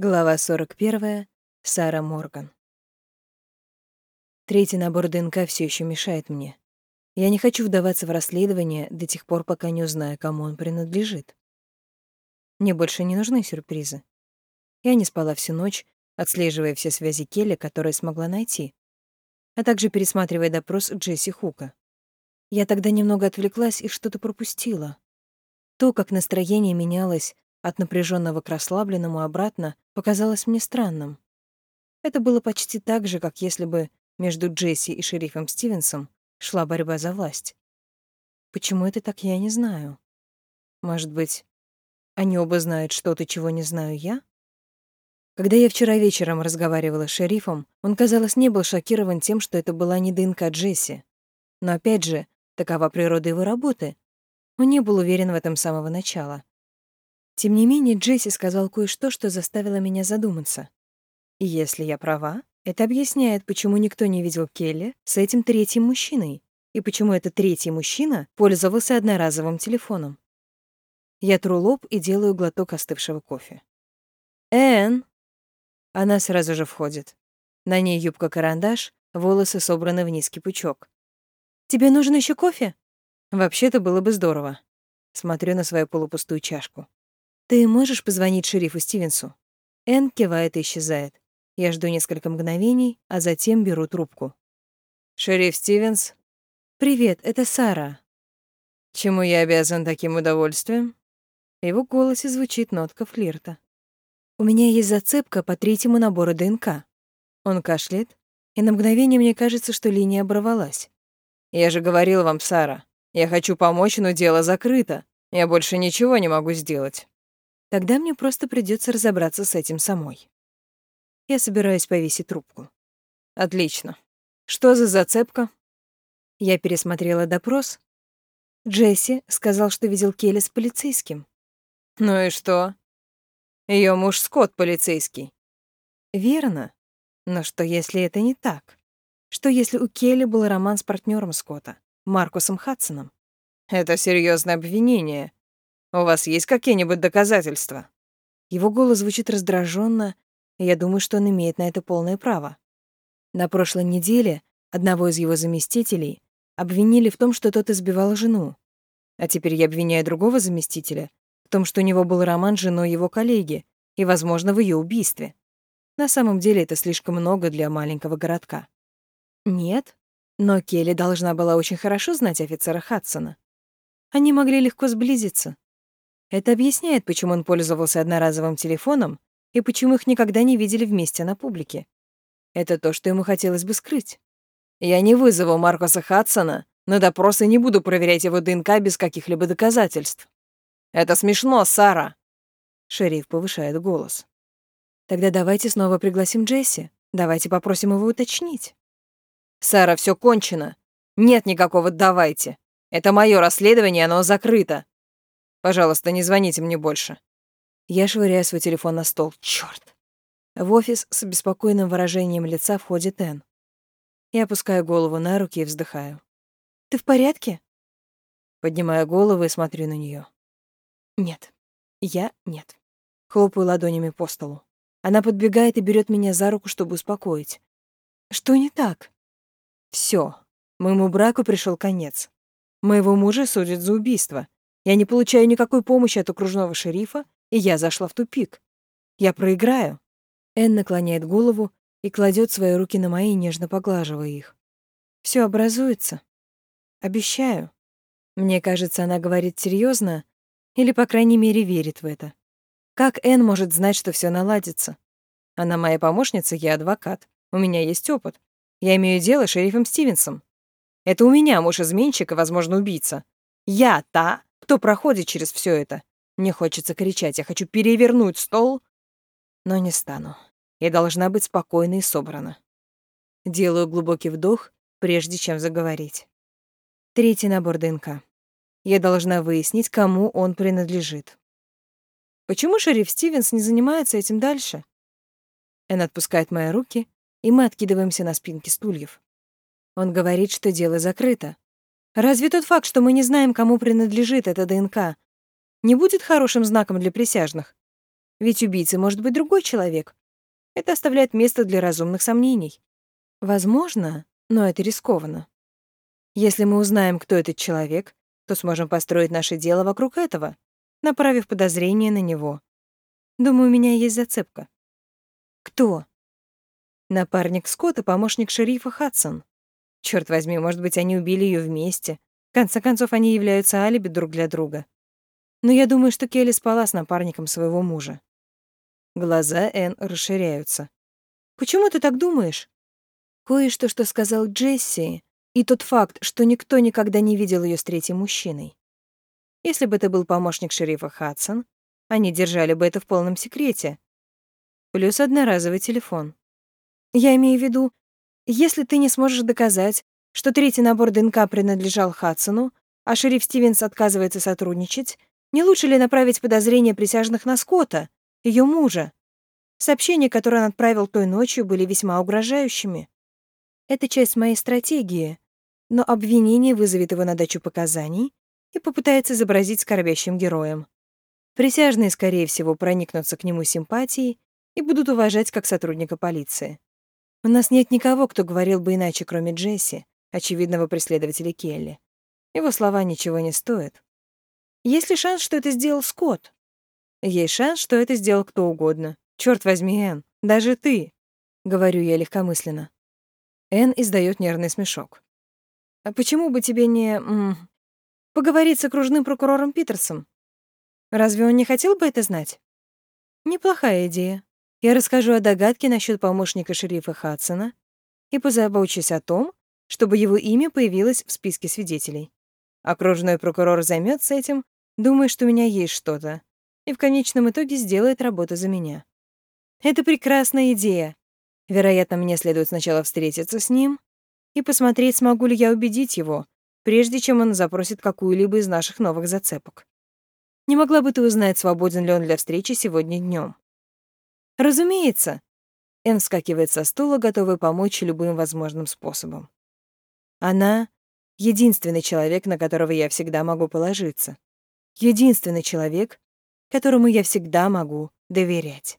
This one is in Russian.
Глава 41. Сара Морган. Третий набор ДНК все еще мешает мне. Я не хочу вдаваться в расследование до тех пор, пока не узнаю, кому он принадлежит. Мне больше не нужны сюрпризы. Я не спала всю ночь, отслеживая все связи Келли, которые смогла найти, а также пересматривая допрос Джесси Хука. Я тогда немного отвлеклась и что-то пропустила. То, как настроение менялось от напряженного к расслабленному обратно, показалось мне странным. Это было почти так же, как если бы между Джесси и шерифом Стивенсом шла борьба за власть. Почему это так, я не знаю. Может быть, они оба знают что-то, чего не знаю я? Когда я вчера вечером разговаривала с шерифом, он, казалось, не был шокирован тем, что это была не ДНК Джесси. Но опять же, такова природа его работы. Он не был уверен в этом с самого начала. Тем не менее, Джесси сказал кое-что, что заставило меня задуматься. И если я права, это объясняет, почему никто не видел Келли с этим третьим мужчиной, и почему этот третий мужчина пользовался одноразовым телефоном. Я тру лоб и делаю глоток остывшего кофе. «Энн!» Она сразу же входит. На ней юбка-карандаш, волосы собраны в низкий пучок. «Тебе нужен еще кофе?» «Вообще-то было бы здорово». Смотрю на свою полупустую чашку. «Ты можешь позвонить шерифу Стивенсу?» Энн кивает и исчезает. Я жду несколько мгновений, а затем беру трубку. «Шериф Стивенс?» «Привет, это Сара». «Чему я обязан таким удовольствием?» В его голосе звучит нотка флирта. «У меня есть зацепка по третьему набору ДНК». Он кашляет, и на мгновение мне кажется, что линия оборвалась. «Я же говорил вам, Сара, я хочу помочь, но дело закрыто. Я больше ничего не могу сделать». Тогда мне просто придется разобраться с этим самой. Я собираюсь повесить трубку. Отлично. Что за зацепка? Я пересмотрела допрос. Джесси сказал, что видел Келли с полицейским. Ну и что? Ее муж Скотт полицейский. Верно. Но что, если это не так? Что, если у Келли был роман с партнером Скотта, Маркусом Хадсоном? Это серьезное обвинение. У вас есть какие-нибудь доказательства?» Его голос звучит раздраженно, и я думаю, что он имеет на это полное право. На прошлой неделе одного из его заместителей обвинили в том, что тот избивал жену. А теперь я обвиняю другого заместителя в том, что у него был роман с женой его коллеги и, возможно, в ее убийстве. На самом деле это слишком много для маленького городка. Нет, но Келли должна была очень хорошо знать офицера Хадсона. Они могли легко сблизиться. Это объясняет, почему он пользовался одноразовым телефоном и почему их никогда не видели вместе на публике. Это то, что ему хотелось бы скрыть. Я не вызову Маркоса Хадсона на допрос и не буду проверять его ДНК без каких-либо доказательств. Это смешно, Сара. Шериф повышает голос. Тогда давайте снова пригласим Джесси. Давайте попросим его уточнить. Сара, все кончено. Нет никакого «давайте». Это мое расследование, оно закрыто. Пожалуйста, не звоните мне больше». Я швыряю свой телефон на стол. Чёрт. В офис с беспокойным выражением лица входит Энн. Я опускаю голову на руки и вздыхаю. «Ты в порядке?» Поднимаю голову и смотрю на неё. «Нет. Я нет». Хлопаю ладонями по столу. Она подбегает и берёт меня за руку, чтобы успокоить. «Что не так?» «Всё. Моему браку пришёл конец. Моего мужа судят за убийство. Я не получаю никакой помощи от окружного шерифа, и я зашла в тупик. Я проиграю. Энн наклоняет голову и кладет свои руки на мои, нежно поглаживая их. Все образуется. Обещаю. Мне кажется, она говорит серьезно, или, по крайней мере, верит в это. Как Энн может знать, что все наладится? Она моя помощница, я адвокат. У меня есть опыт. Я имею дело с шерифом Стивенсом. Это у меня муж изменщик и, возможно, убийца. Я та, кто проходит через все это. Мне хочется кричать, я хочу перевернуть стол, но не стану. Я должна быть спокойна и собрана. Делаю глубокий вдох, прежде чем заговорить. Третий набор ДНК. Я должна выяснить, кому он принадлежит. Почему шериф Стивенс не занимается этим дальше? Эн отпускает мои руки, и мы откидываемся на спинки стульев. Он говорит, что дело закрыто. Разве тот факт, что мы не знаем, кому принадлежит эта ДНК, не будет хорошим знаком для присяжных? Ведь убийцей может быть другой человек. Это оставляет место для разумных сомнений. Возможно, но это рискованно. Если мы узнаем, кто этот человек, то сможем построить наше дело вокруг этого, направив подозрение на него. Думаю, у меня есть зацепка. Кто? Напарник Скотта, помощник шерифа Хадсон. Черт возьми, может быть, они убили ее вместе. В конце концов, они являются алиби друг для друга. Но я думаю, что Келли спала с напарником своего мужа. Глаза Энн расширяются. «Почему ты так думаешь?» Кое-что, что сказал Джесси, и тот факт, что никто никогда не видел ее с третьим мужчиной. Если бы это был помощник шерифа Хадсон, они держали бы это в полном секрете. Плюс одноразовый телефон. Я имею в виду, если ты не сможешь доказать, что третий набор ДНК принадлежал Хадсону, а шериф Стивенс отказывается сотрудничать, не лучше ли направить подозрения присяжных на Скотта, ее мужа? Сообщения, которые он отправил той ночью, были весьма угрожающими. Это часть моей стратегии, но обвинение вызовет его на дачу показаний и попытается изобразить скорбящим героем. Присяжные, скорее всего, проникнутся к нему симпатией и будут уважать как сотрудника полиции. У нас нет никого, кто говорил бы иначе, кроме Джесси, очевидного преследователя Келли. Его слова ничего не стоят. Есть ли шанс, что это сделал Скотт? Есть шанс, что это сделал кто угодно. Черт возьми, Энн, даже ты, — говорю я легкомысленно. Энн издает нервный смешок. А почему бы тебе не... М, поговорить с окружным прокурором Питерсом? Разве он не хотел бы это знать? Неплохая идея. Я расскажу о догадке насчет помощника шерифа Хадсона и позабочусь о том, чтобы его имя появилось в списке свидетелей. Окружной прокурор займется этим, думая, что у меня есть что-то, и в конечном итоге сделает работу за меня. Это прекрасная идея. Вероятно, мне следует сначала встретиться с ним и посмотреть, смогу ли я убедить его, прежде чем он запросит какую-либо из наших новых зацепок. Не могла бы ты узнать, свободен ли он для встречи сегодня днем? Разумеется. Эн вскакивает со стула, готовый помочь любым возможным способом. Она — единственный человек, на которого я всегда могу положиться. Единственный человек, которому я всегда могу доверять.